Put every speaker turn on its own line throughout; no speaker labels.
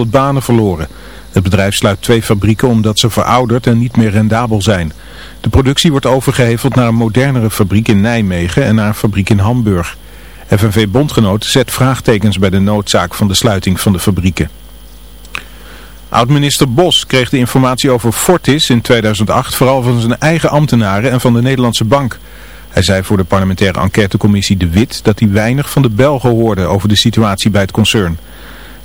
500 banen verloren. Het bedrijf sluit twee fabrieken omdat ze verouderd en niet meer rendabel zijn. De productie wordt overgeheveld naar een modernere fabriek in Nijmegen en naar een fabriek in Hamburg. FNV Bondgenoot zet vraagtekens bij de noodzaak van de sluiting van de fabrieken. Oud-minister Bos kreeg de informatie over Fortis in 2008 vooral van zijn eigen ambtenaren en van de Nederlandse Bank. Hij zei voor de parlementaire enquêtecommissie De Wit dat hij weinig van de Belgen hoorde over de situatie bij het concern.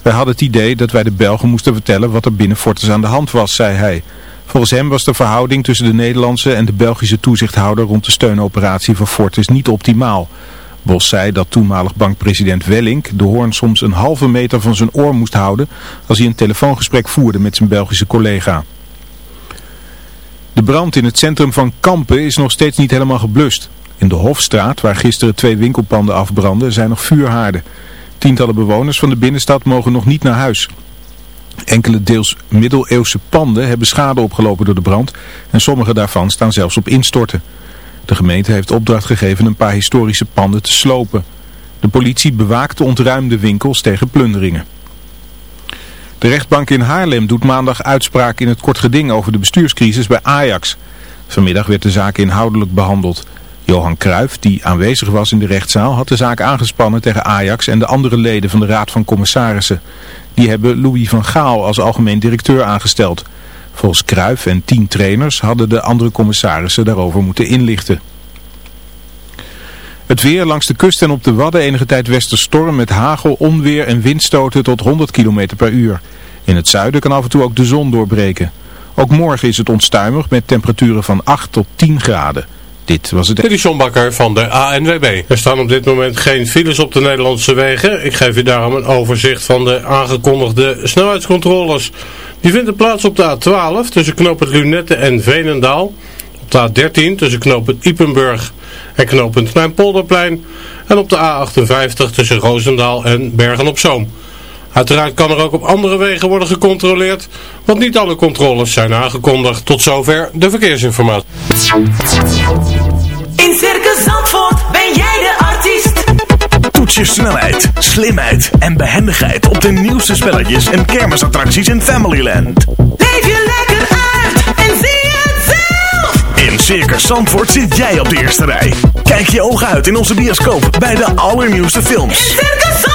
Wij hadden het idee dat wij de Belgen moesten vertellen wat er binnen Fortis aan de hand was, zei hij. Volgens hem was de verhouding tussen de Nederlandse en de Belgische toezichthouder rond de steunoperatie van Fortis niet optimaal. Bos zei dat toenmalig bankpresident Wellink de hoorn soms een halve meter van zijn oor moest houden als hij een telefoongesprek voerde met zijn Belgische collega. De brand in het centrum van Kampen is nog steeds niet helemaal geblust. In de Hofstraat, waar gisteren twee winkelpanden afbranden, zijn nog vuurhaarden. Tientallen bewoners van de binnenstad mogen nog niet naar huis. Enkele deels middeleeuwse panden hebben schade opgelopen door de brand en sommige daarvan staan zelfs op instorten. De gemeente heeft opdracht gegeven een paar historische panden te slopen. De politie bewaakt de ontruimde winkels tegen plunderingen. De rechtbank in Haarlem doet maandag uitspraak in het kort geding over de bestuurscrisis bij Ajax. Vanmiddag werd de zaak inhoudelijk behandeld. Johan Cruijff, die aanwezig was in de rechtszaal, had de zaak aangespannen tegen Ajax en de andere leden van de Raad van Commissarissen. Die hebben Louis van Gaal als algemeen directeur aangesteld. Volgens Cruijff en tien trainers hadden de andere commissarissen daarover moeten inlichten. Het weer langs de kust en op de Wadden enige tijd westerstorm met hagel, onweer en windstoten tot 100 km per uur. In het zuiden kan af en toe ook de zon doorbreken. Ook morgen is het onstuimig met temperaturen van 8 tot 10 graden. Dit was het...
Dit Bakker van de ANWB. Er staan op dit moment geen files op de Nederlandse wegen. Ik geef u daarom een overzicht van de aangekondigde snelheidscontroles. Die vinden plaats op de A12 tussen knooppunt Lunette en Veenendaal. Op de A13 tussen knooppunt Ipenburg en knooppunt Kleinpolderplein. En op de A58 tussen Roosendaal en Bergen-op-Zoom. Uiteraard kan er ook op andere wegen worden gecontroleerd, want niet alle controles zijn aangekondigd. Tot zover de verkeersinformatie.
In Circus Zandvoort ben jij de artiest.
Toets je snelheid, slimheid en behendigheid op de nieuwste spelletjes en kermisattracties in Familyland.
Leef je lekker uit en zie het zelf.
In Circus Zandvoort zit jij op de eerste rij. Kijk je ogen uit in onze bioscoop bij de allernieuwste films.
In Circus Zandvoort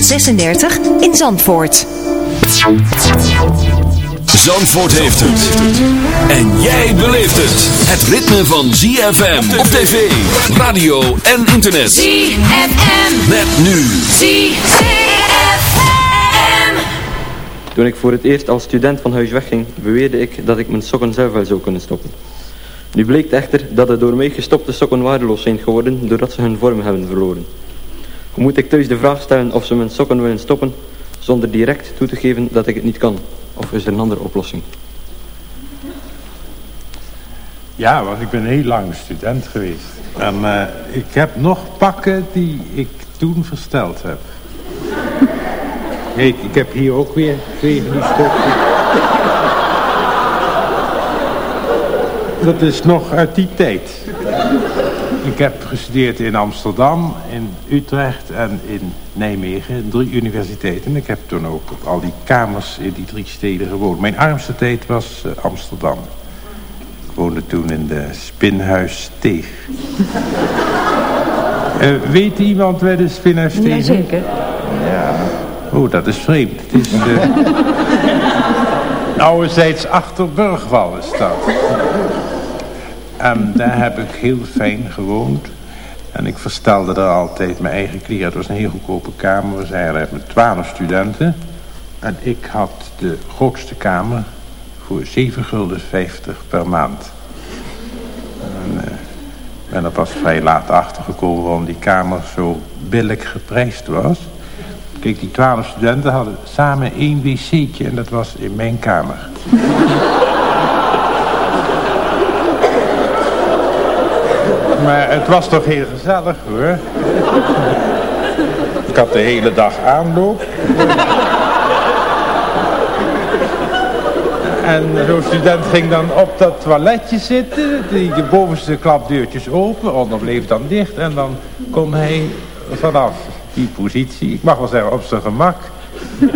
36 in Zandvoort.
Zandvoort heeft het. En jij beleeft het. Het ritme van ZFM op tv, radio en internet.
ZFM.
Met nu.
ZFM.
Toen ik voor het eerst als student van huis wegging, beweerde ik dat ik mijn sokken zelf wel zou kunnen stoppen. Nu bleek echter dat de door mij gestopte sokken waardeloos zijn geworden doordat ze hun vorm hebben verloren. Hoe moet ik thuis de vraag stellen of ze mijn sokken willen stoppen, zonder direct toe te geven dat ik het niet kan? Of is er een andere oplossing?
Ja, want ik ben heel lang student geweest. En eh, ik heb nog pakken die ik toen versteld heb. Kijk, ik heb hier ook weer twee van die. Dat is nog uit die tijd. Ik heb gestudeerd in Amsterdam, in Utrecht en in Nijmegen, drie universiteiten. Ik heb toen ook op al die kamers in die drie steden gewoond. Mijn armste tijd was eh, Amsterdam. Ik woonde toen in de Spinhuis Steeg. Eh, weet iemand waar de Spinhuis tegen?
Jazeker.
Ja. Oh, dat is vreemd. Het is... Uh... Ouderzijds achter Burgwal is dat. En daar heb ik heel fijn gewoond. En ik verstelde daar altijd mijn eigen kleren. Het was een heel goedkope kamer. We zijn er met twaalf studenten. En ik had de grootste kamer voor 7 gulden 50 per maand. En, uh, ben er pas vrij laat achtergekomen waarom die kamer zo billig geprijsd was. Kijk, die twaalf studenten hadden samen één wc'tje en dat was in mijn kamer. Maar het was toch heel gezellig hoor. Ik had de hele dag aanloop. En zo'n student ging dan op dat toiletje zitten. Die de bovenste klapdeurtjes open. Onder bleef dan dicht. En dan kon hij vanaf die positie, ik mag wel zeggen op zijn gemak.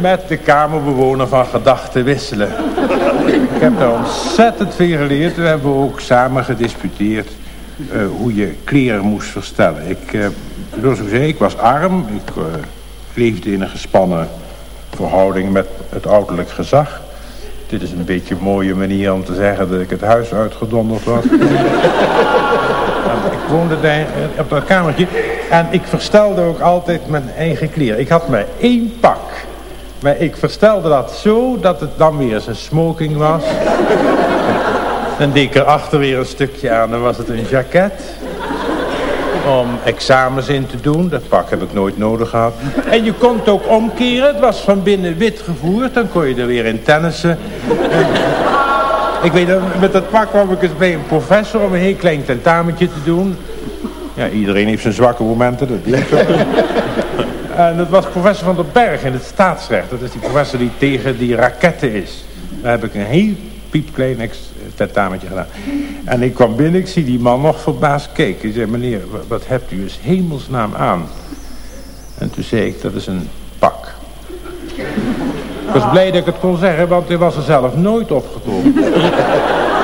met de kamerbewoner van gedachten wisselen. Ik heb daar ontzettend veel geleerd. We hebben ook samen gedisputeerd uh, hoe je kleren moest verstellen. Ik, uh, zoals ik zei, ik was arm. Ik uh, leefde in een gespannen verhouding met het ouderlijk gezag. Dit is een beetje een mooie manier om te zeggen dat ik het huis uitgedonderd was. ik woonde daar op dat kamertje en ik verstelde ook altijd mijn eigen kleren. Ik had maar één pak. Maar ik verstelde dat zo dat het dan weer een smoking was. Dan deed ik erachter weer een stukje aan, dan was het een jacket om examens in te doen. Dat pak heb ik nooit nodig gehad. En je kon het ook omkeren. Het was van binnen wit gevoerd. Dan kon je er weer in tennissen. ik weet met dat pak kwam ik eens bij een professor om een heel klein tentamentje te doen. Ja, iedereen heeft zijn zwakke momenten. Dat zo. En dat was professor van der Berg in het staatsrecht. Dat is die professor die tegen die raketten is. Daar heb ik een heel piepklein tentamentje gedaan. En ik kwam binnen, ik zie die man nog verbaasd kijken. Hij zei, meneer, wat hebt u eens hemelsnaam aan? En toen zei ik, dat is een pak. Ik was blij dat ik het kon zeggen, want hij was er zelf nooit opgekomen.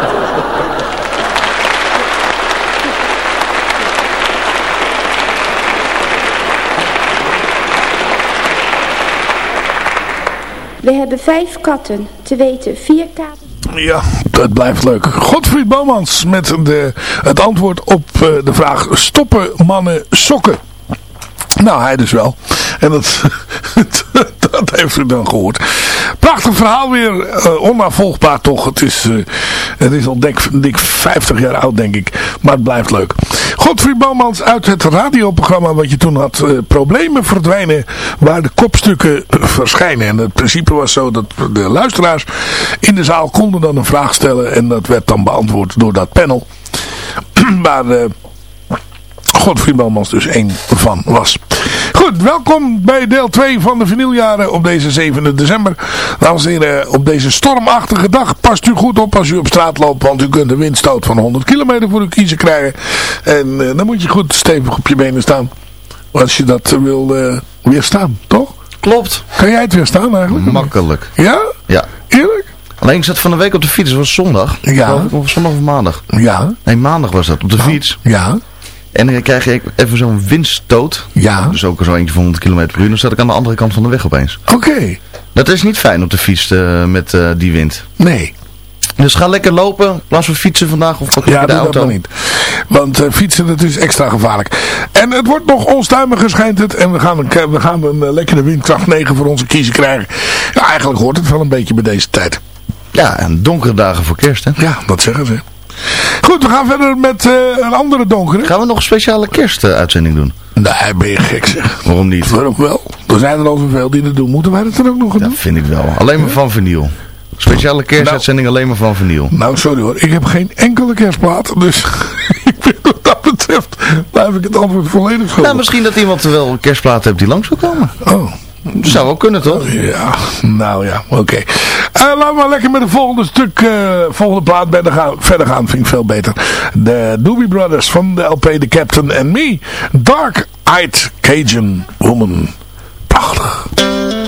We hebben vijf katten, te weten vier katen.
Ja, dat blijft leuk. Godfried Bomans met de, het antwoord op uh, de vraag... Stoppen mannen sokken? Nou, hij dus wel. En dat, dat heeft u dan gehoord. Prachtig verhaal weer. Uh, onnavolgbaar toch. Het is, uh, het is al dik, dik 50 jaar oud denk ik. Maar het blijft leuk. Godfried Bouwmans uit het radioprogramma wat je toen had. Uh, problemen verdwijnen waar de kopstukken verschijnen. En het principe was zo dat de luisteraars in de zaal konden dan een vraag stellen. En dat werd dan beantwoord door dat panel. maar... Godfried Belmans dus één van was. Goed, welkom bij deel 2 van de vinyljaren op deze 7 december. Dames en heren, op deze stormachtige dag past u goed op als u op straat loopt, want u kunt een windstoot van 100 kilometer voor u kiezen krijgen. En uh, dan moet je goed stevig op je benen staan, als je dat wil uh, weerstaan, toch?
Klopt.
Kan jij het weerstaan eigenlijk?
Makkelijk.
Ja?
Ja.
Eerlijk?
Alleen ik zat van de week op de fiets, het was zondag.
Ja.
Of zondag of maandag?
Ja.
Nee, maandag was dat, op de fiets.
Ja.
En dan krijg je even zo'n windstoot.
Ja.
Dus ook zo eentje van 100 km per uur. Dan zat ik aan de andere kant van de weg opeens.
Oké.
Dat is niet fijn op de fiets uh, met uh, die wind.
Nee.
Dus ga lekker lopen. Plaats van fietsen vandaag of pak
ja,
de auto.
dat niet. Want uh, fietsen dat is extra gevaarlijk. En het wordt nog onstuimiger schijnt het. En we gaan een, we gaan een lekkere windkracht 9 voor onze kiezen krijgen. Ja, eigenlijk hoort het wel een beetje bij deze tijd.
Ja, en donkere dagen voor kerst hè.
Ja, dat zeggen ze. Goed, we gaan verder met uh, een andere donkere.
Gaan we nog een speciale kerstuitzending doen?
Nee, ben je gek zeg.
Waarom niet?
Waarom wel? Er zijn er al zoveel die dat doen. Moeten wij dat er ook nog doen?
Dat vind ik wel. Alleen maar van vinyl. Speciale kerstuitzending nou, alleen maar van vinyl.
Nou, sorry hoor. Ik heb geen enkele kerstplaat. Dus wat dat betreft blijf ik het antwoord volledig schuldig.
Nou, misschien dat iemand wel een kerstplaat heeft die langs wil komen.
Oh.
Zou wel kunnen, toch?
Ja, nou ja, oké. Uh, laten we lekker met het volgende stuk, uh, volgende plaat gaan, verder gaan, vind ik veel beter. De Doobie Brothers van de LP The Captain and Me. Dark Eyed Cajun Woman. Prachtig.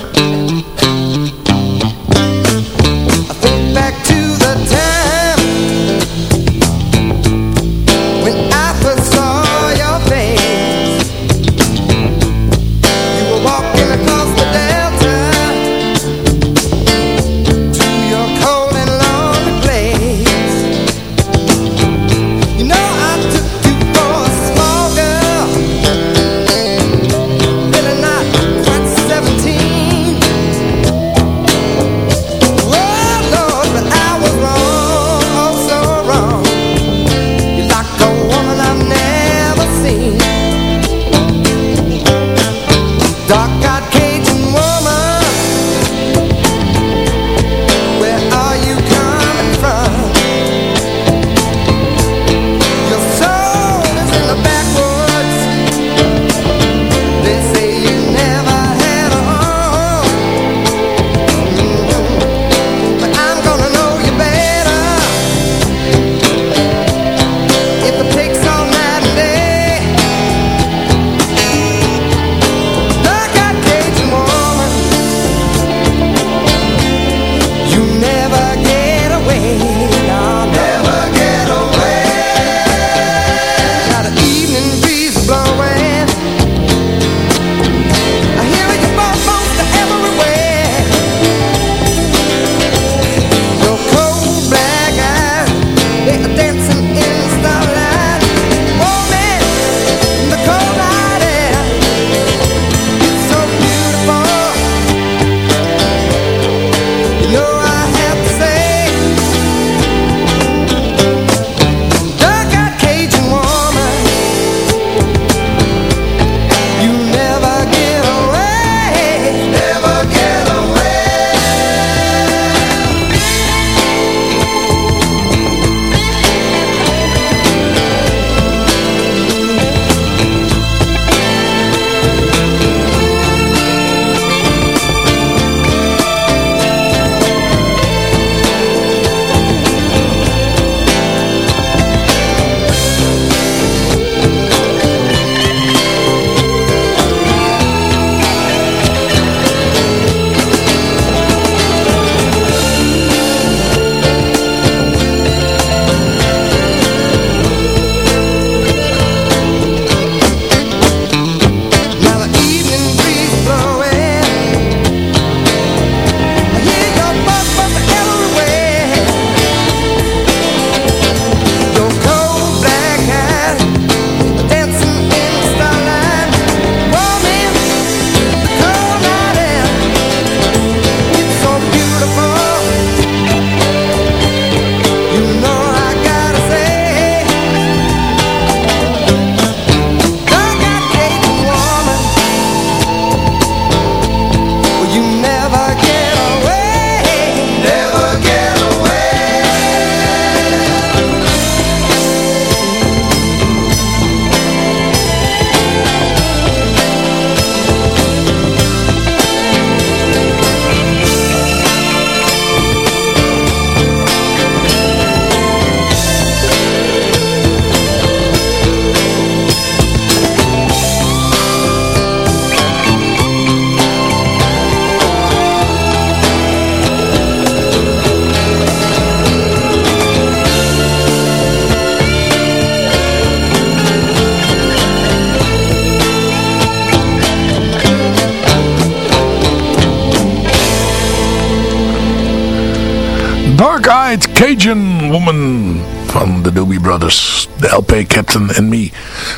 Cajun Woman van de Doobie Brothers. De LP Captain and Me.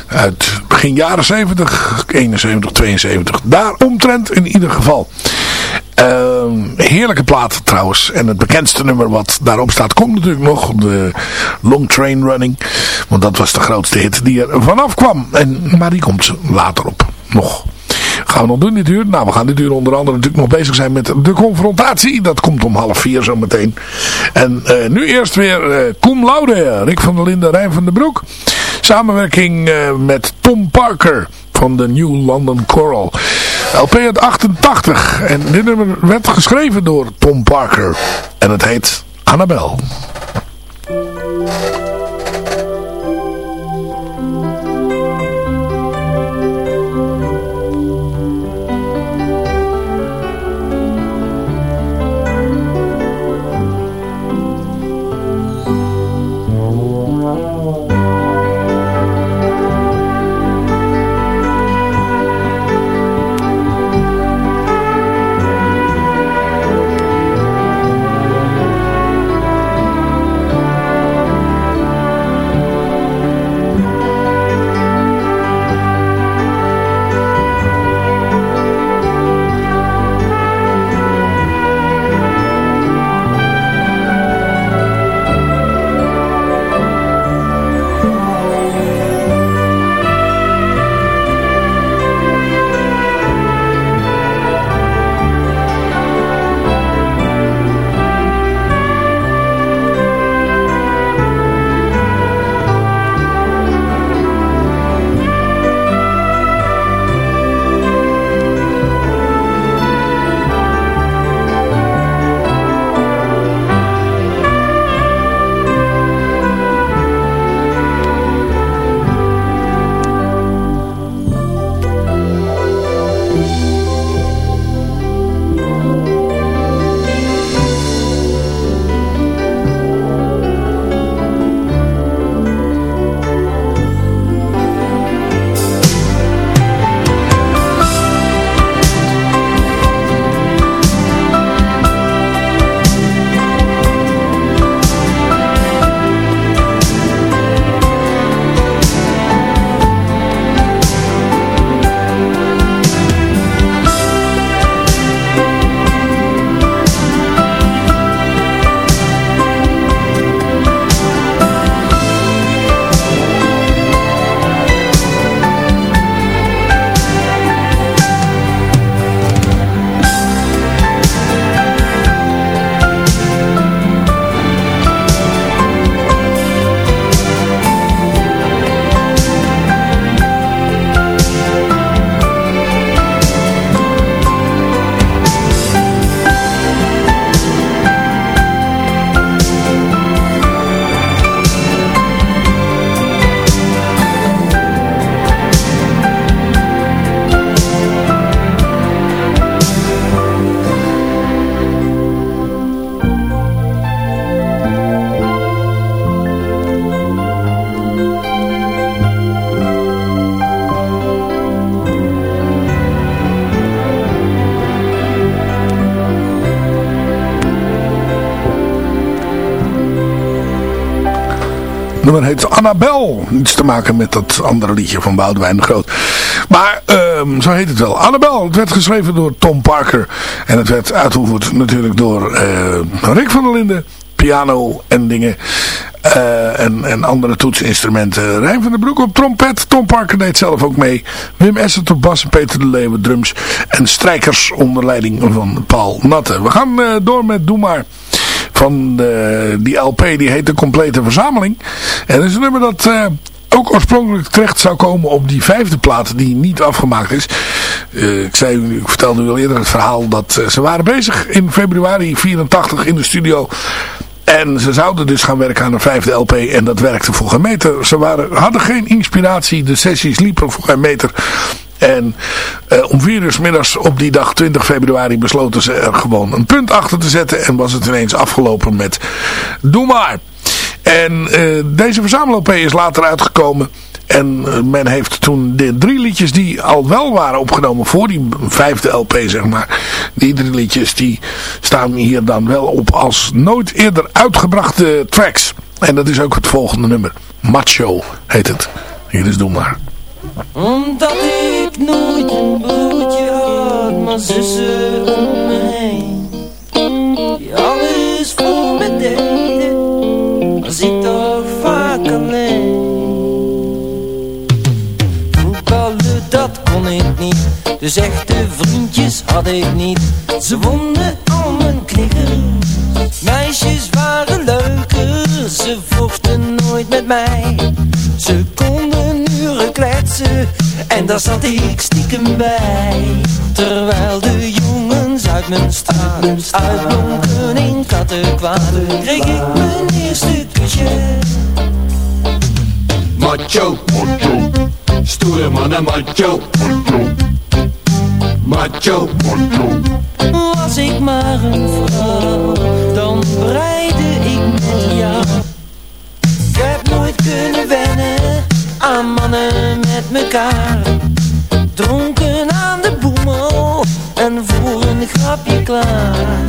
Uit begin jaren 70, 71, 72. Daaromtrent in ieder geval. Ehm, heerlijke plaat trouwens. En het bekendste nummer wat daarop staat komt natuurlijk nog. De Long Train Running. Want dat was de grootste hit die er vanaf kwam. En, maar die komt later op. Nog. Gaan we nog doen dit uur? Nou, we gaan dit uur onder andere natuurlijk nog bezig zijn met de confrontatie. Dat komt om half vier zo meteen. En uh, nu eerst weer uh, Koen Laude, Rick van der Linden, Rijn van den Broek. Samenwerking uh, met Tom Parker van de New London Choral. LP uit 88. En dit nummer werd geschreven door Tom Parker. En het heet Annabelle. Annabel. Iets te maken met dat andere liedje van Boudewijn de Groot. Maar um, zo heet het wel. Annabel. Het werd geschreven door Tom Parker. En het werd uitgevoerd natuurlijk door uh, Rick van der Linden. Piano en dingen. Uh, en, en andere toetsinstrumenten. Rijn van der Broek op trompet. Tom Parker deed zelf ook mee. Wim Essert op bas en Peter de Leeuwen drums. En strijkers onder leiding van Paul Natte. We gaan uh, door met Doe Maar van de, die LP, die heet De Complete Verzameling. En dat is een nummer dat uh, ook oorspronkelijk terecht zou komen op die vijfde plaat die niet afgemaakt is. Uh, ik, zei, ik vertelde u al eerder het verhaal dat uh, ze waren bezig in februari 84 in de studio... En ze zouden dus gaan werken aan een vijfde LP en dat werkte voor geen meter. Ze waren, hadden geen inspiratie, de sessies liepen voor geen meter. En uh, om vier uur middags op die dag 20 februari besloten ze er gewoon een punt achter te zetten. En was het ineens afgelopen met Doe maar. En eh, deze verzamel-LP is later uitgekomen. En eh, men heeft toen de drie liedjes die al wel waren opgenomen voor die vijfde LP zeg maar. Die drie liedjes die staan hier dan wel op als nooit eerder uitgebrachte tracks. En dat is ook het volgende nummer. Macho heet het. Hier is Doe maar.
Omdat nooit een broodje had, maar zussen om me heen. Die alles voor me deden, was ik toch vaak alleen. Voetballen, dat kon ik niet, dus echte vriendjes had ik niet. Ze wonnen al mijn knikkers, meisjes waren leuker, ze vochten nooit met mij. Ze konden en daar zat ik stiekem bij. Terwijl de jongens uit mijn straat uitblonken in kattenkwaad, kreeg ik mijn eerste kusje.
Macho, macho, stoere mannen macho, macho, macho,
Was ik maar een vrouw, dan breide ik met jou. Ik heb nooit kunnen wennen aan mannen met mekaar. Dronken aan de boemel en voor een grapje klaar.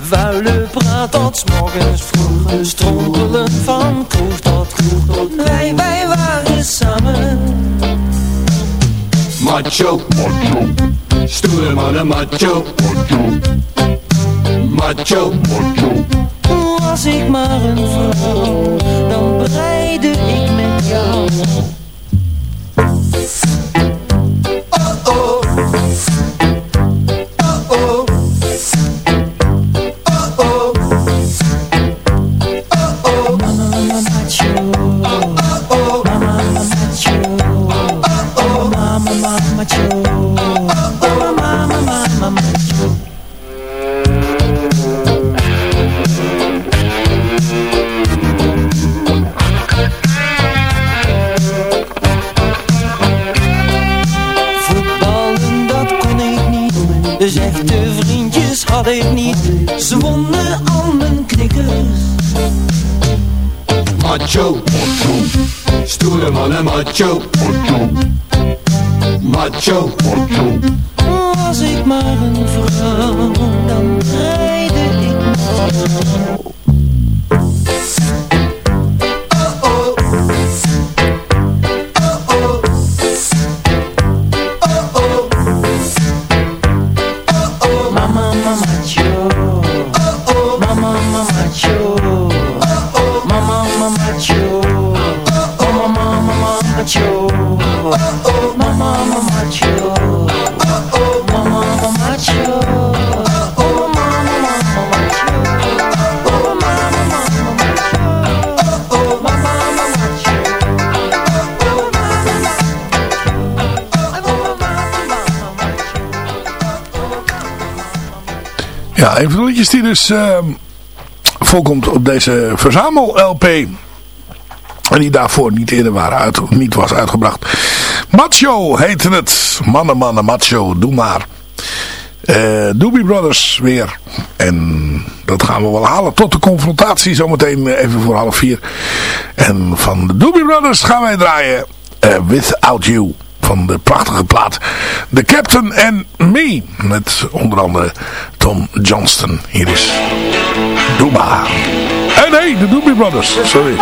Vuile praat tot morgens vroeg, strompelen van kroeg tot kroeg. Wij, wij waren samen.
macho, macho, stoere mannen macho, macho, macho,
Was ik maar een vrouw, dan breide dus
ehm, voorkomt op deze verzamel-LP. En die daarvoor niet eerder uit, niet was uitgebracht. Macho heette het. Mannen, mannen, macho, doe maar. Eh Doobie Brothers weer. En dat gaan we wel halen tot de confrontatie zometeen eh, even voor half vier. En van de Doobie Brothers gaan wij draaien eh, Without You. Van de prachtige plaat The Captain and Me. Met onder andere Tom Johnston. Hier is Doe maar. En nee, de Doobie Brothers. Sorry.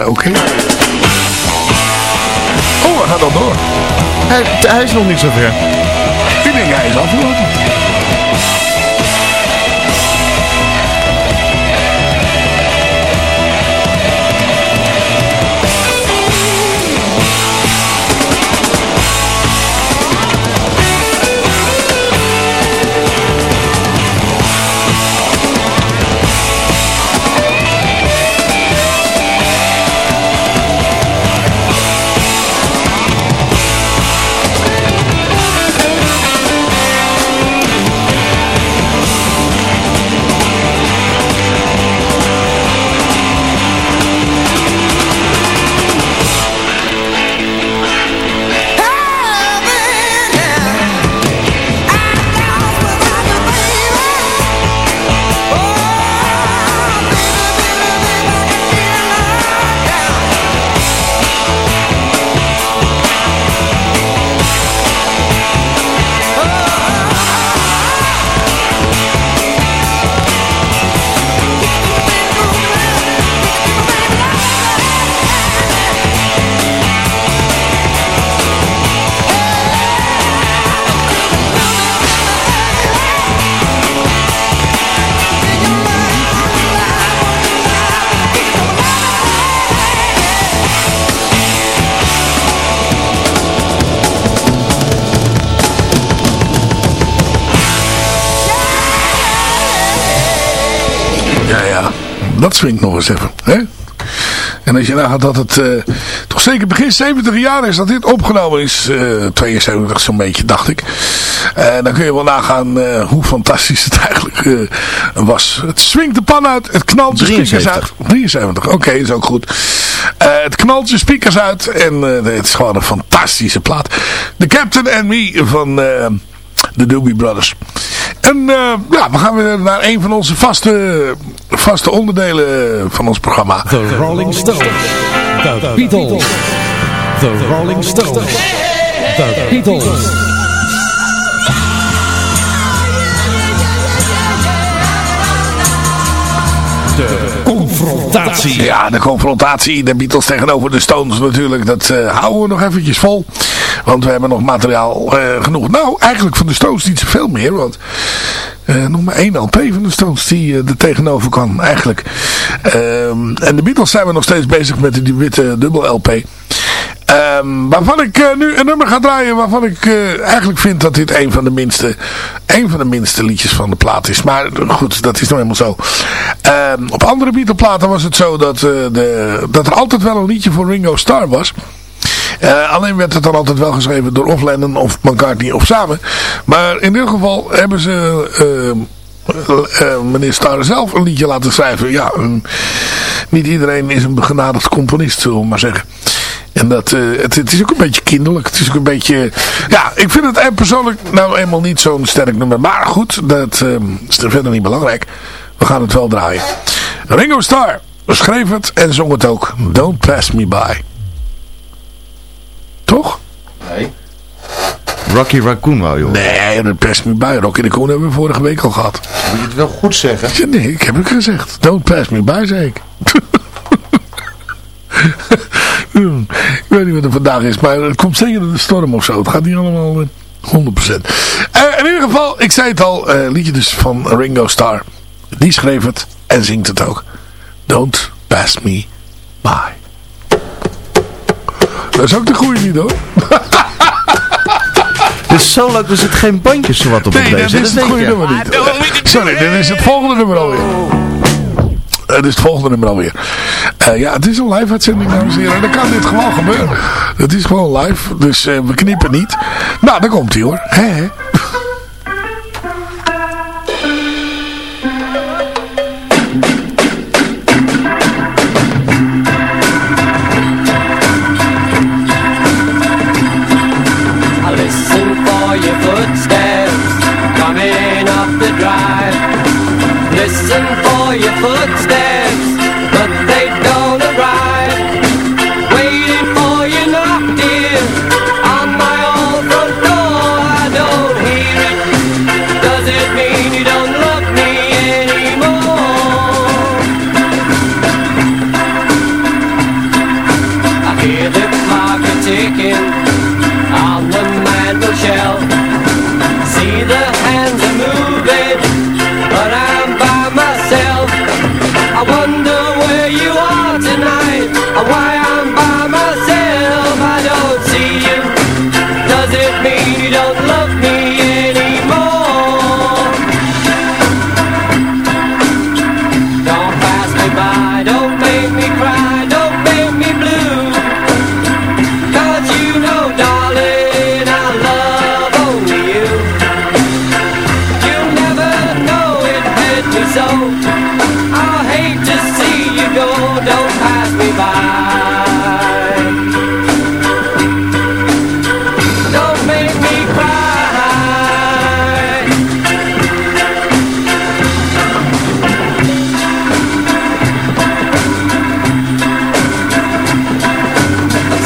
Oké. Oh, hij gaat al door.
Hij, is nog niet zo ver.
Ik denk hij is. Swingt nog eens even. Hè? En als je nagaat dat het eh, toch zeker begin 70 jaar is dat dit opgenomen is. eh 72 zo'n beetje, dacht ik. Eh, dan kun je wel nagaan hoe fantastisch het eigenlijk was. Het swingt de pan uit, het knalt de speakers
73.
uit. 73, oké, is ook goed. Het knalt de speakers uit en het is gewoon een fantastische plaat. The Captain and Me van de Doobie Brothers. En eh, ja, we gaan weer naar een van onze vaste, vaste onderdelen van ons programma.
The Rolling Stones. The Beatles. The Rolling Stones. The Beatles. De confrontatie.
Ja, de confrontatie, de Beatles tegenover de Stones natuurlijk, dat eh, houden we nog eventjes vol. Want we hebben nog materiaal eh, genoeg. Nou, eigenlijk van de Stones niet zoveel meer, want eh, nog maar één LP van de Stones die eh, er tegenover kan, eigenlijk. Ehm, en de Beatles zijn we nog steeds bezig met die witte dubbel LP. Ehm, waarvan ik eh, nu een nummer ga draaien waarvan ik eigenlijk vind dat dit een van de minste een van de minste liedjes van de plaat is. Maar goed, dat is nou helemaal zo. Ehm, op andere Beatle platen was het zo dat, de, dat er altijd wel een liedje voor Ringo Starr was. Eh, alleen werd het dan altijd wel geschreven door of Lennon of McCartney of samen. Maar in ieder geval hebben ze eh, eh, meneer Starr zelf een liedje laten schrijven. Ja, niet iedereen is een begenadigd componist, zullen we maar zeggen. En dat, het, is ook een beetje kinderlijk. Het is ook een beetje... Ja, ik vind het persoonlijk nou eenmaal niet zo'n sterk nummer. Maar goed, dat eh, is er verder niet belangrijk. We gaan het wel draaien. Ringo Starr schreef het en zong het ook. Don't Pass Me By. Toch?
Nee. Rocky Raccoon wou joh.
Nee, Don't Pass Me By. Rocky Raccoon hebben we vorige week al gehad.
Moet je het wel goed zeggen?
Ja, nee, ik heb het gezegd. Don't Pass Me By, zei ik. Hmm, ik weet niet wat er vandaag is, maar het komt zeker door de storm of zo. Het gaat niet allemaal eh, 100%. Eh, in ieder geval, ik zei het al, eh, liedje dus van Ringo Starr. Die schreef het en zingt het ook. Don't Pass Me By. Dat is ook de goede niet hoor.
Het is zo leuk, er zit geen bandjes zo wat op het
Nee, dat
deze.
is het goede nummer niet. Sorry, dit is het volgende nummer alweer. Het is het volgende nummer alweer. Eh, ja, het is een live uitzending, dames en heren. En dan kan dit gewoon gebeuren. Het is gewoon live, dus eh, we knippen niet. Nou, daar komt hij hoor.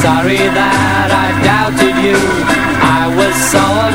Sorry that I doubted you. I was so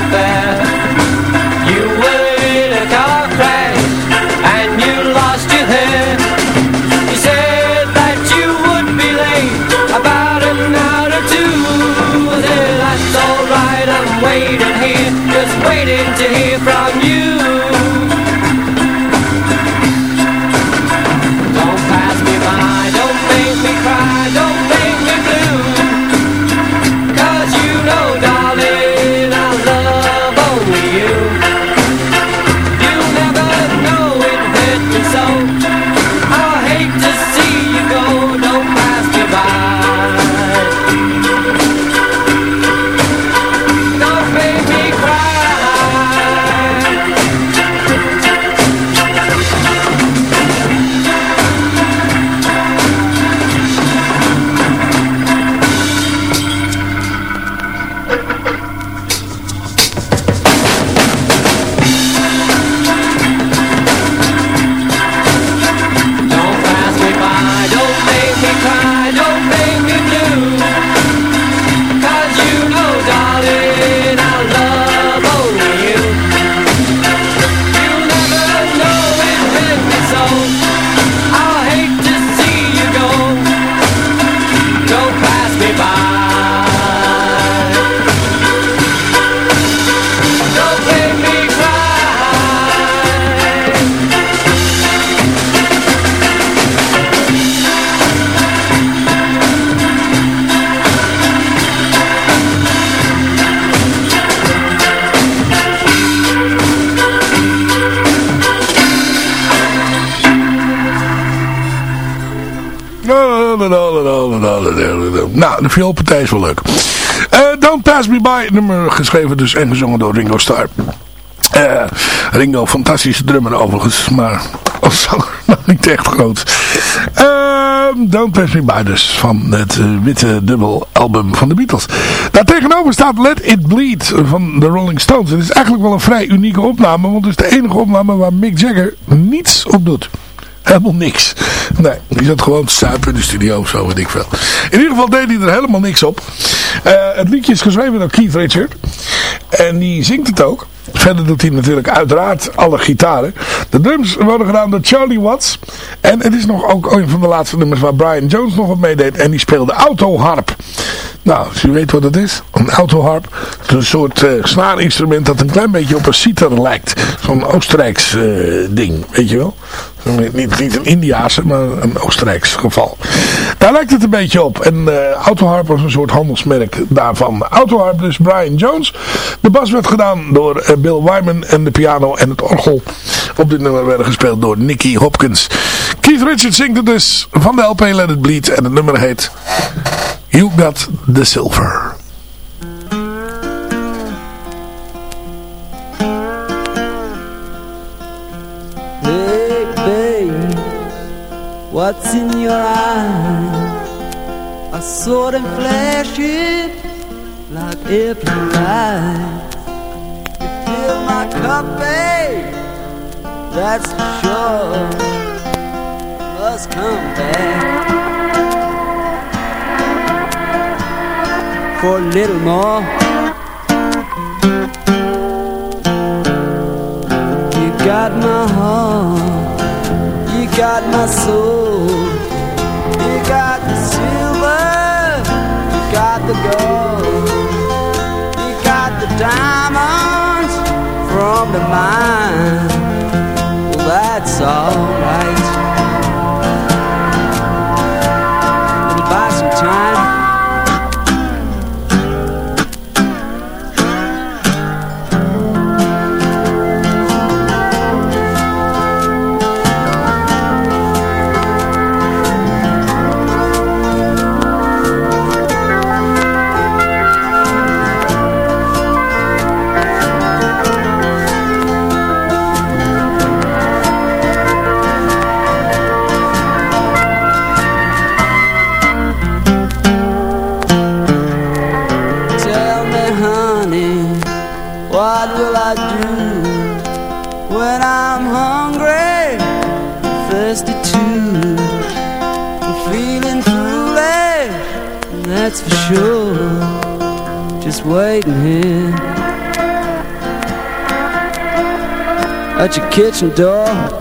Nou, de vioolpartij is wel leuk. Eh, Don't Pass Me By, nummer geschreven dus en gezongen door Ringo Starr. Eh, Ringo, fantastische drummer overigens, maar als zanger niet echt groot. Ehm, Don't Pass Me By dus, van het eh, witte dubbel album van de Beatles. Daar tegenover staat Let It Bleed van de Rolling Stones. Het is eigenlijk wel een vrij unieke opname, want het is de enige opname waar Mick Jagger niets op doet. Helemaal niks. Nee, die zat gewoon te suipen in de studio zo, weet ik veel. In ieder geval deed hij er helemaal niks op. Eh, het liedje is geschreven door Keith Richard. En die zingt het ook. Verder doet hij natuurlijk uiteraard alle gitaren. De drums worden gedaan door Charlie Watts. En het is nog ook een van de laatste nummers waar Brian Jones nog wat meedeed. En die speelde autoharp. Nou, als u weet wat het is. Een autoharp. Is een soort uh, snaarinstrument dat een klein beetje op een sitar lijkt. Zo'n Oostenrijks eh, ding, weet je wel. Niet, een Indiaanse, maar een Oostenrijks geval. Daar lijkt het een beetje op. En uh, Autoharp was een soort handelsmerk daarvan. Autoharp dus Brian Jones. De bas werd gedaan door uh, Bill Wyman. En de piano en het orgel op dit nummer werden gespeeld door Nicky Hopkins. Keith Richards zingt het dus van de LP Let It Bleed. En het nummer heet You Got The Silver.
What's in your eyes? I saw them flashing like every light. You fill my cup, babe, that's for sure. Must come back for a little more. You got my heart, got my soul, you got the silver, you got the gold, you got the diamonds from the mine. Well, that's alright.
At your kitchen door.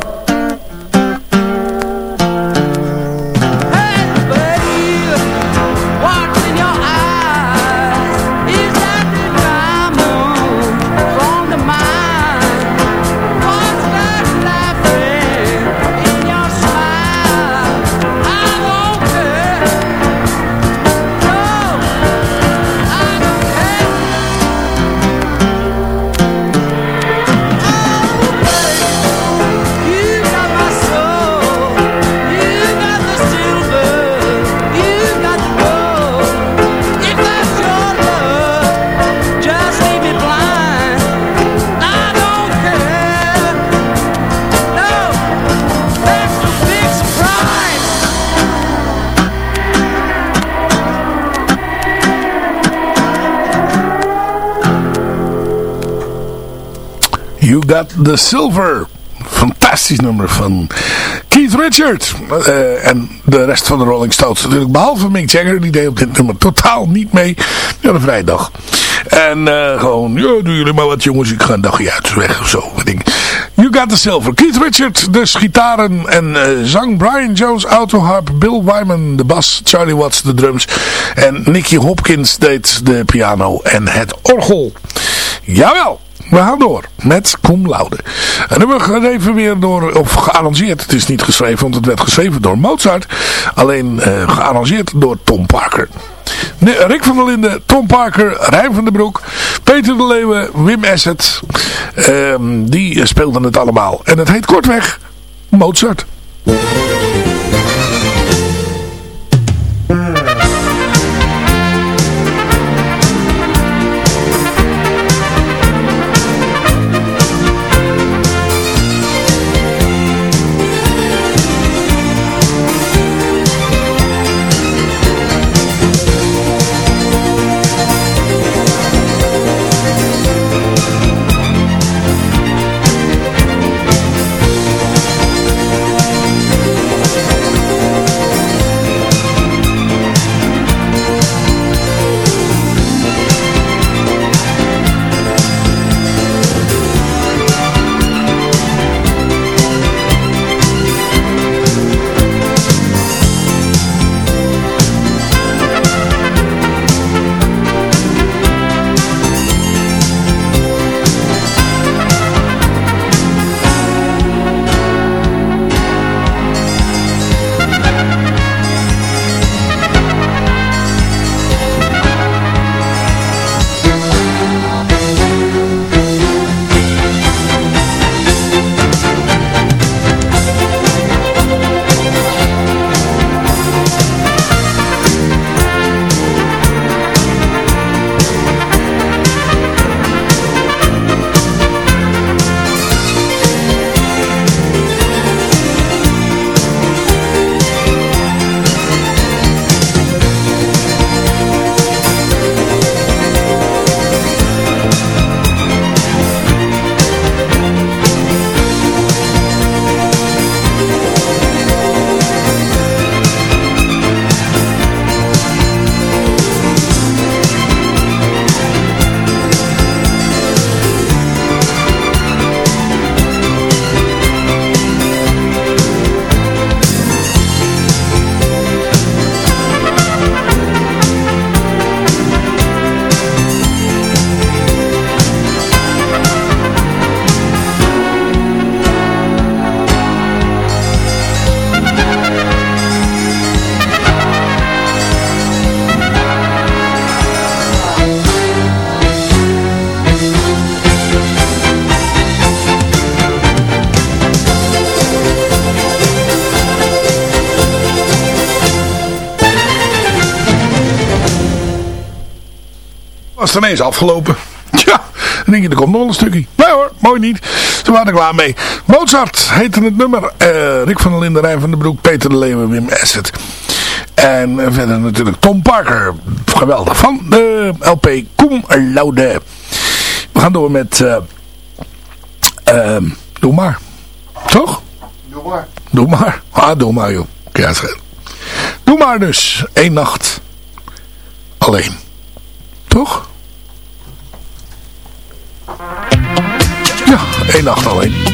You Got The Silver. Fantastisch nummer van Keith Richard. Uh, en de rest van de Rolling Stones natuurlijk. Behalve Mick Jagger. Die deed op dit nummer totaal niet mee. Ja, de vrijdag. En uh, gewoon, ja, doen jullie maar wat jongens. Ik ga een dagje uit weg of zo. You Got The Silver. Keith Richard, dus gitaren en uh, zang. Brian Jones, autoharp. Bill Wyman, de bas. Charlie Watts, de drums. En Nicky Hopkins deed de piano en het orgel. Jawel. We gaan door met Cum Laude. En dan hebben we even weer door, of gearrangeerd. Het is niet geschreven, want het werd geschreven door Mozart. Alleen uh, gearrangeerd door Tom Parker. Rick van der Linden, Tom Parker, Rijn van den Broek, Peter de Leeuwen, Wim Asset. Uh, die speelden het allemaal. En het heet kortweg Mozart. Was het ineens afgelopen. Tja, dan denk je, er komt nog een stukje. Nee hoor, mooi niet. Ze waren er klaar mee. Mozart heette het nummer. Uh, Rick van der Linden, Rijn van den Broek, Peter de Leeuwen, Wim Asset. En verder natuurlijk Tom Parker. Geweldig. Van de LP Cum Laude. We gaan door met... Uh, uh, doe maar. Toch?
Doe maar.
Doe maar. Ah, doe maar joh. Ja, doe maar dus. Eén nacht alleen. Toch? Ja, één nacht alleen.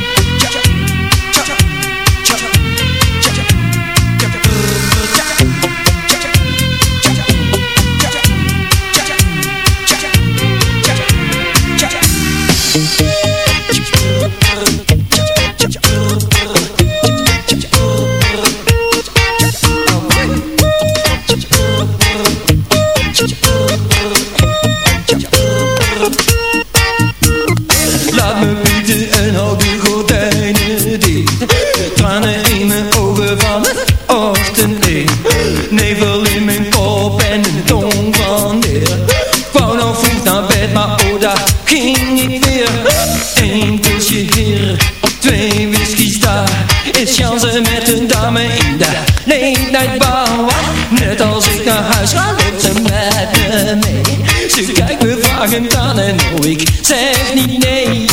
Is Jansen met een dame in de late night bar. Net als ik naar huis ga, loopt ze met me mee. Ze kijkt me vragend aan en oh ik zeg niet nee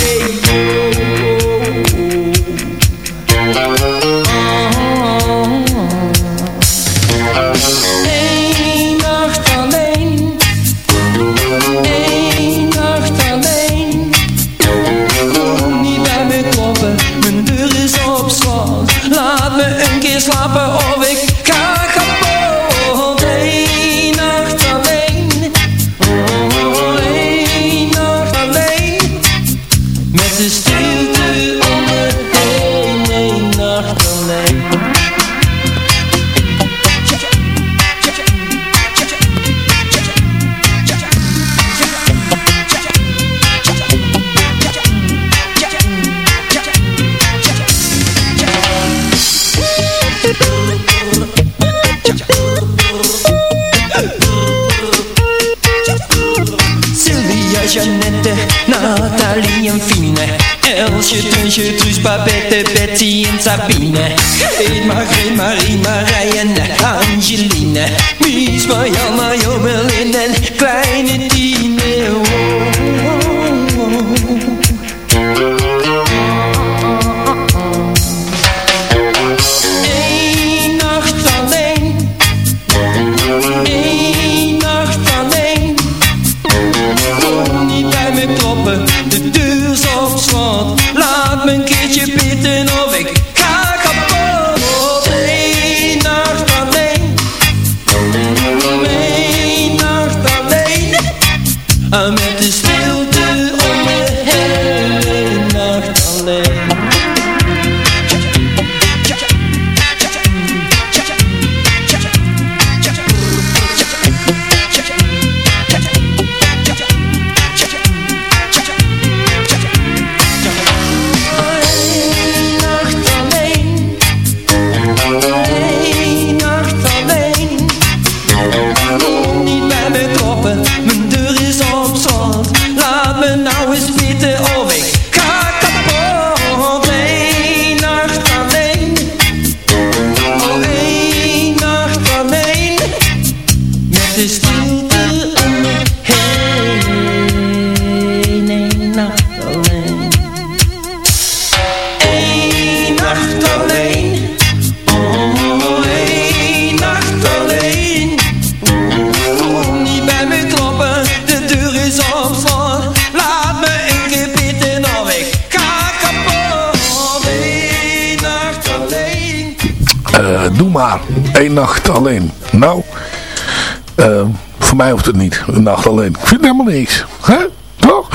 hoeft het niet. Een nacht alleen. Ik vind helemaal niks. Hè? Toch?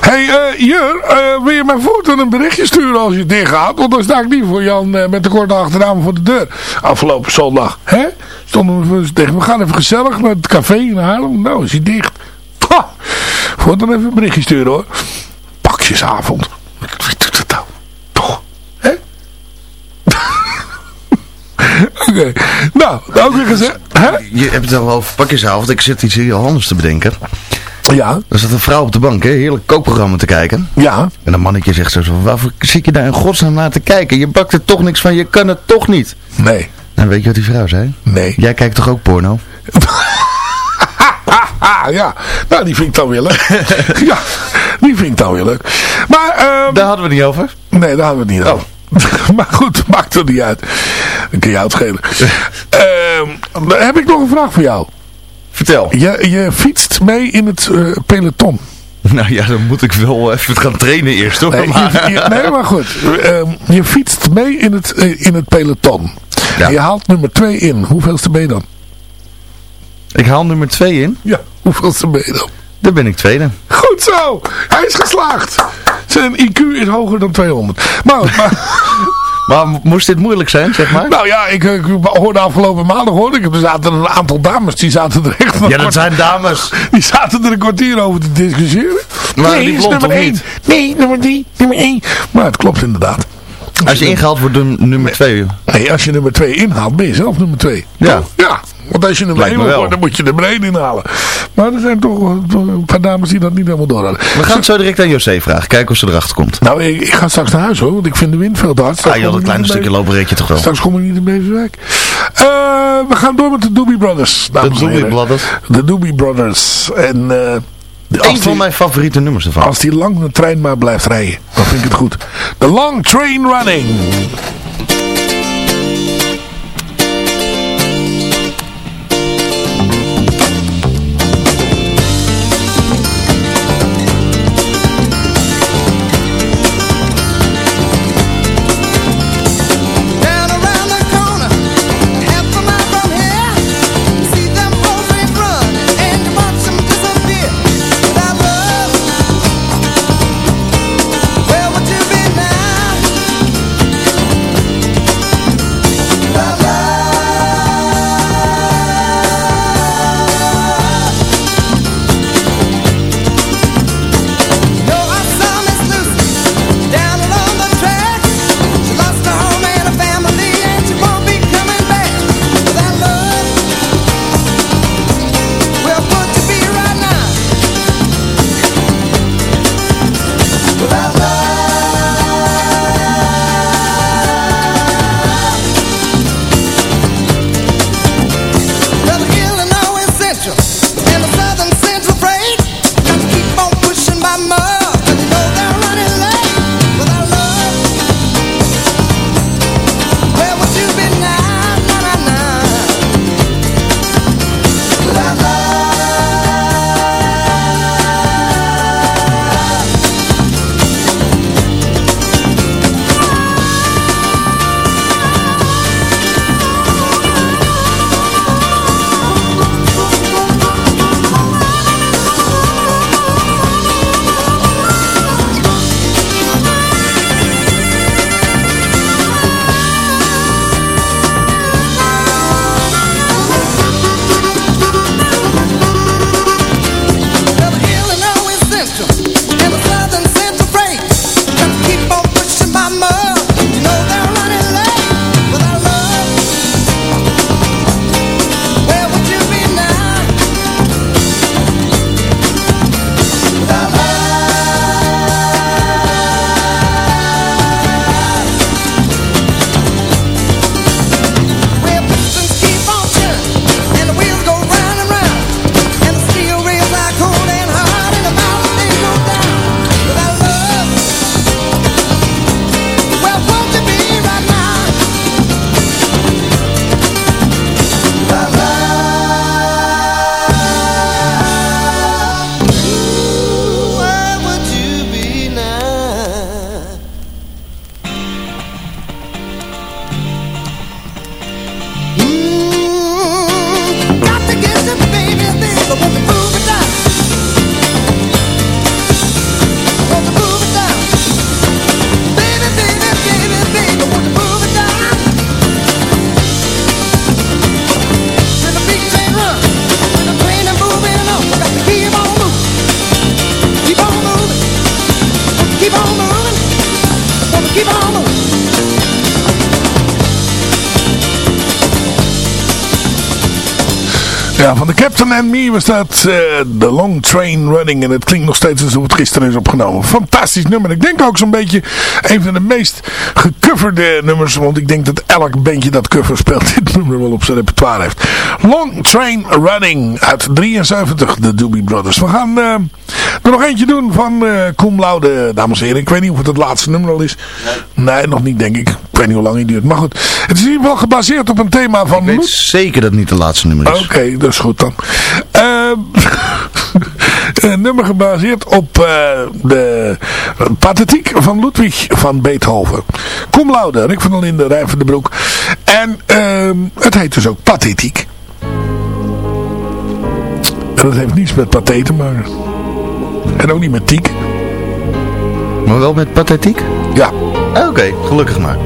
hey, eh, Jur, eh, wil je mij voortaan een berichtje sturen als je het dicht gaat? Want dan sta ik niet voor Jan eh, met de korte achternaam voor de deur. Afgelopen zondag. Hè? Stonden we tegen, we gaan even gezellig naar het café in Haarlem. Nou, is hij dicht. Ha! Voortaan even een berichtje sturen hoor. Pakjesavond. Wie doet dat nou? Toch? Hè? Oké. Nou, ook weer gezegd. Hè?
Je hebt het al over pakjesavond. Ik zit iets heel anders te bedenken.
Ja.
Er zat een vrouw op de bank, hè, heerlijk kookprogramma te kijken.
Ja.
En een mannetje zegt zo, waarvoor zit je daar in godsnaam naar te kijken? Je bakt er toch niks van, je kan het toch niet.
Nee.
En weet je wat die vrouw zei?
Nee.
Jij kijkt toch ook porno?
Ah, ja. Nou, die vind ik dan weer leuk. ja, die vind ik dan weer leuk. Maar, ehm
Daar hadden we het niet over.
Nee, daar hadden we het niet over. maar goed, maakt er niet uit. Dan kun je het schelen. Ehm, dan heb ik nog een vraag voor jou.
Vertel.
Je, je fietst mee in het eh, peloton.
Nou ja, dan moet ik wel even gaan trainen eerst hoor.
Nee,
Maar-
je, je- nee maar goed. Ehm, je fietst mee in het, eh, in het peloton. Je haalt nummer 2 in. Hoeveelste ben je dan?
Ik haal nummer 2 in.
Ja, hoeveelste ben je dan?
Dan ben ik tweede.
Goed zo! Hij is geslaagd! Zijn IQ is hoger dan 200. Maar, maar
Maar moest dit moeilijk zijn, zeg maar?
nou ja, ik, ik hoorde afgelopen maandag hoorde ik, er zaten een aantal dames die zaten er echt
Ja, dat zijn dames.
Die zaten er een kwartier over te discussiëren.
Maar
nee,
die
is nummer
of
1.
niet?
Nee, nummer 3, nummer 1. Maar het klopt inderdaad.
Als je ingehaald wordt nummer 2.
Nee, als je nummer 2 inhaalt, ben je zelf nummer 2.
Ja.
Ja, want als je 1
me
wil dan moet je nummer 1 inhalen. Maar er zijn toch een paar dames die dat niet helemaal door hadden.
We gaan het zo direct aan José vragen. Kijken of ze erachter komt.
Nou, ik, ik ga straks naar huis hoor, want ik vind de wind veel te hard. Straks
Ah,
kom
een
ik
klein
niet
stukje
in
lopen reed je toch wel.
Straks kom ik niet in Beverwijk. Eh we gaan door met de Doobie Brothers.
De Doobie. Brothers.
De Doobie Brothers. En, eh,
Een van mijn favoriete nummers ervan.
Als die lang de trein maar blijft rijden, dan vind ik het goed. The Long Train Running. De Captain and Me was dat eh, The Long Train Running. En het klinkt nog steeds alsof het gisteren is opgenomen. Fantastisch nummer. Ik denk ook zo'n beetje een van de meest gecoverde nummers. Want ik denk dat elk bandje dat cover speelt dit nummer wel op zijn repertoire heeft. Long Train Running uit 73, de Doobie Brothers. We gaan eh, Er nog eentje doen van uh, Cum Laude, dames en heren. Ik weet niet of het het laatste nummer al is. Nee. nog niet, denk ik. Ik weet niet hoe lang hij duurt. Maar goed, het is in ieder geval gebaseerd op een thema van...
Ik weet zeker dat het niet het laatste nummer is.
Oké, dat is goed dan. Ehm, een nummer gebaseerd op uh, de pathetiek van Ludwig van Beethoven. Cum Laude, Rick van der Linden, Rijn van den Broek. En uh, het heet dus ook pathetiek. En dat heeft niets met patheten, maar... En ook niet met tiek.
Maar wel met pathetiek?
Ja.
Oké, gelukkig maar.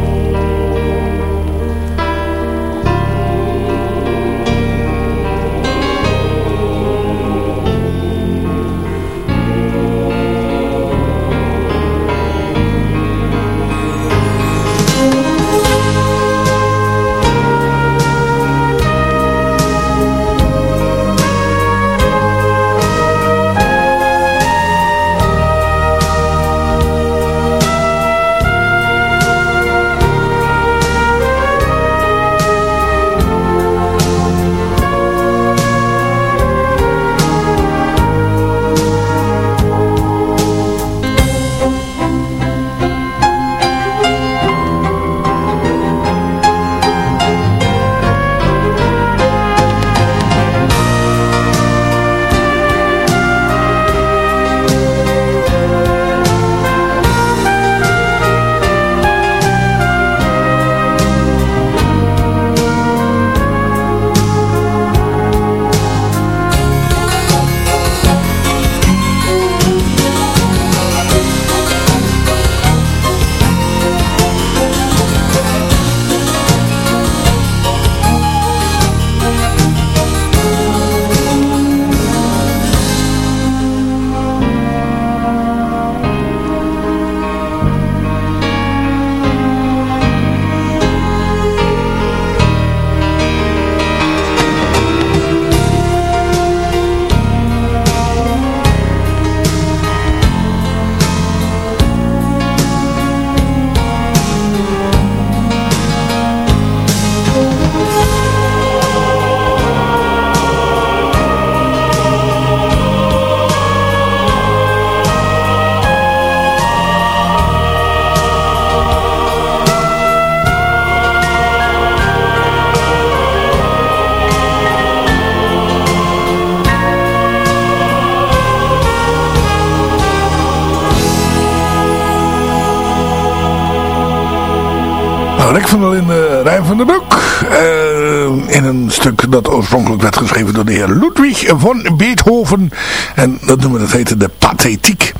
Rick van der Linden, Rijn van der Broek. Uh, in een stuk dat oorspronkelijk werd geschreven door de heer Ludwig van Beethoven. En dat noemen we dat heette de pathetiek.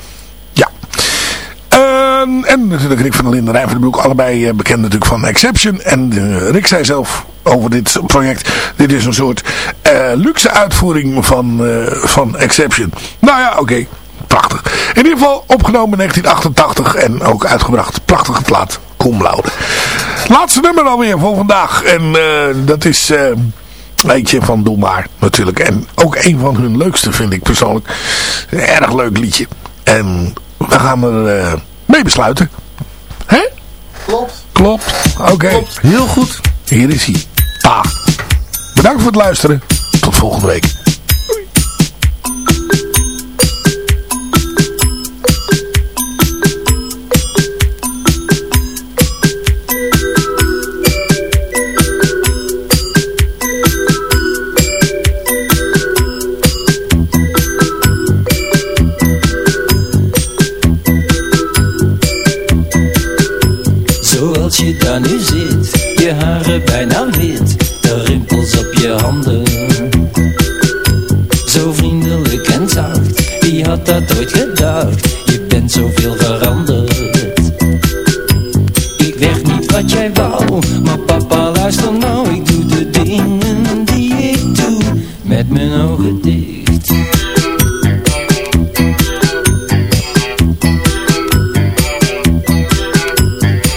Ja. Uh, en natuurlijk Rick van der Linden, Rijn van der Broek. Allebei uh, bekend natuurlijk van Exception. En uh, Rick zei zelf over dit project. Dit is een soort luxe uitvoering van, van Exception. Nou ja, oké. Prachtig. In ieder geval opgenomen in 1988 en ook uitgebracht. Prachtige plaat. Cum laude. Laatste nummer alweer voor vandaag. En uh, dat is uh, eentje van Doe Maar natuurlijk. En ook een van hun leukste vind ik persoonlijk. Een erg leuk liedje. En we gaan er uh, mee besluiten. Hè?
Klopt.
Klopt. Oké. Okay.
Heel goed.
Hier is hij. Pa. Bedankt voor het luisteren. Tot volgende week.
Je daar nu zit. Je haren bijna wit De rimpels op je handen. Zo vriendelijk en zacht Wie had dat ooit gedacht? Je bent zoveel veranderd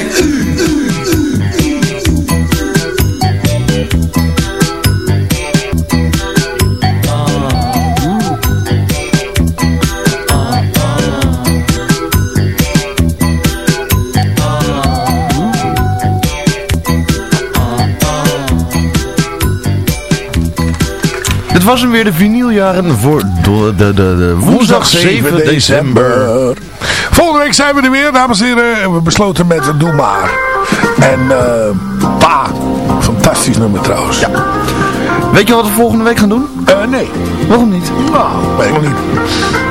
U, u, u.
Dit was hem weer de vinyljaren voor de, de, de, de woensdag 7 december.
Week zijn we er weer, dames en heren. We besloten met Doe Maar. En eh Pa. Fantastisch nummer trouwens. Ja.
Weet je wat we volgende week gaan doen?
Eh, nee.
Waarom niet?
Nou, weet ik niet.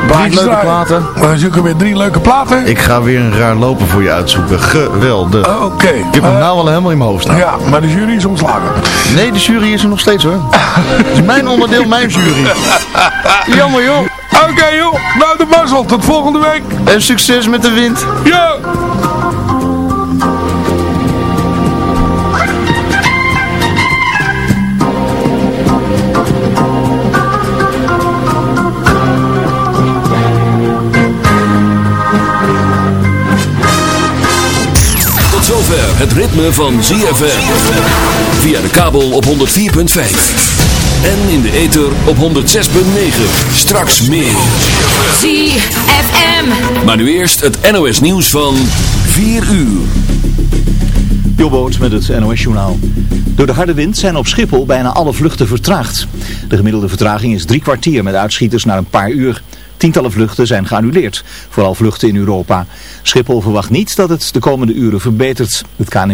Drie leuke
draaien.
platen.
We zoeken weer drie leuke platen.
Ik ga weer een raar lopen voor je uitzoeken. Geweldig.
Eh, Oké.
Ik heb hem nou al helemaal in mijn hoofd staan.
Ja, maar de jury is ontslagen.
Nee, de jury is er nog steeds hoor. Het is mijn onderdeel, mijn jury. Jammer joh.
Oké joh, nou de mazzel. Tot volgende week.
En succes met de wind.
Ja.
Tot zover het ritme van ZFM. Via de kabel op 104.5. En in de ether op 106.9. Straks meer.
ZFM.
Maar nu eerst het NOS nieuws van 4 uur.
Jobboot met het NOS-journaal. Door de harde wind zijn op Schiphol bijna alle vluchten vertraagd. De gemiddelde vertraging is drie kwartier met uitschieters naar een paar uur. Tientallen vluchten zijn geannuleerd, vooral vluchten in Europa. Schiphol verwacht niet dat het de komende uren verbetert. Het KNMI